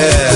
Yeah.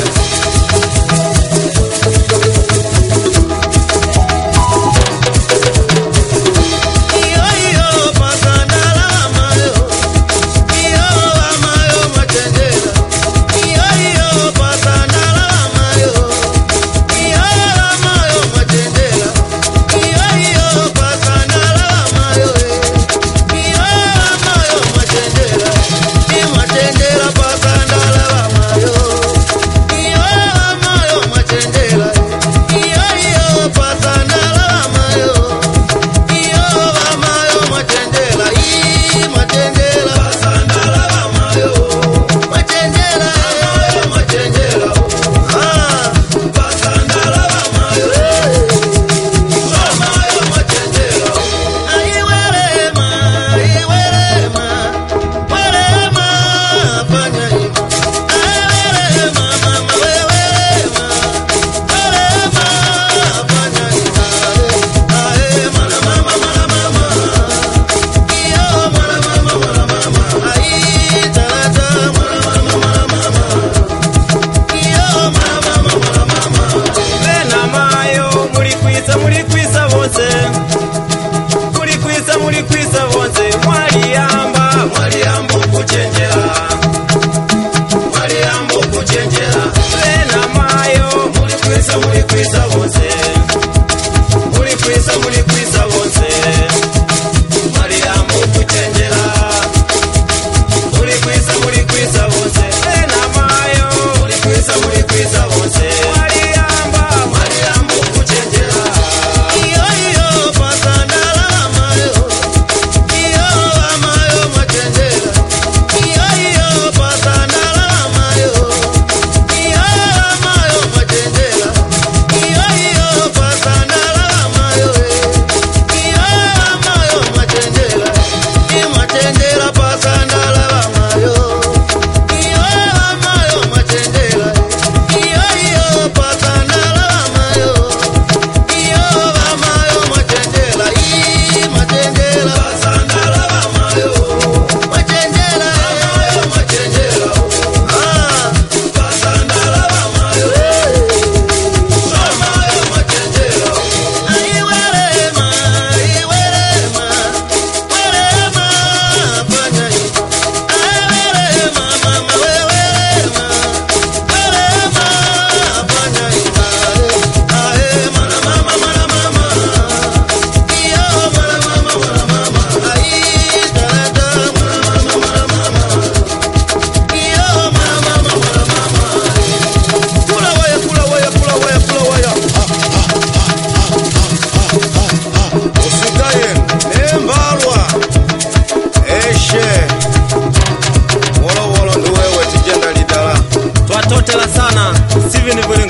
Steven Ebola